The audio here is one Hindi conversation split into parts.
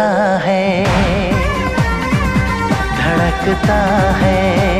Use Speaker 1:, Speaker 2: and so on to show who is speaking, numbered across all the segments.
Speaker 1: धड़कता है धड़कता है।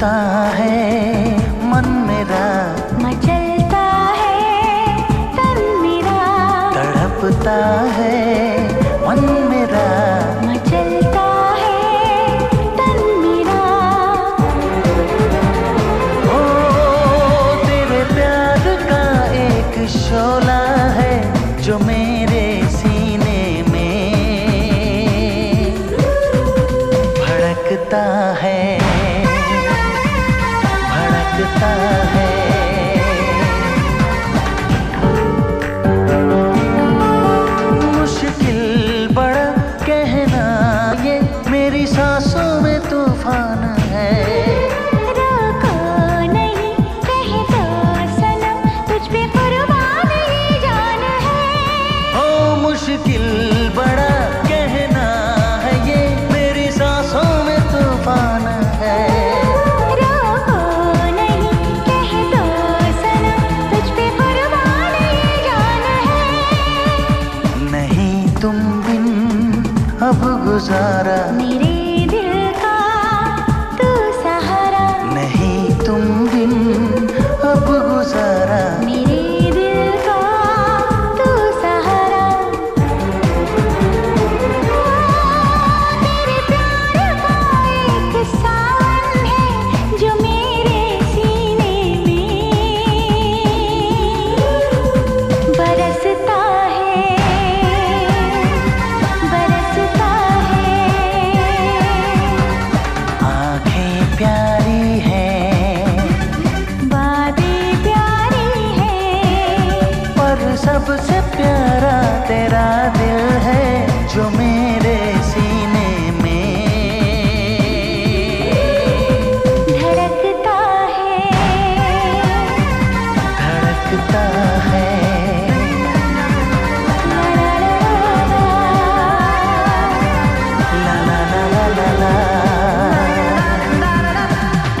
Speaker 1: तड़पता है मन मेरा।
Speaker 2: मचलता है तन मेरा।
Speaker 1: तड़पता है मन मेरा।
Speaker 2: मचलता है तन मेरा।
Speaker 1: ओ तेरे प्यार का एक शोला है जो मेरे सीने में। भड़कता है मुश्किल बड़ा कहना है
Speaker 2: ये।
Speaker 1: मेरी सांसों में तूफ़ान है।
Speaker 2: रोको नहीं कह दो सनम तुझ पे कुर्बान ये जान है।
Speaker 1: नहीं तुम बिन अब गुजारा।
Speaker 2: मेरे
Speaker 1: सबसे प्यारी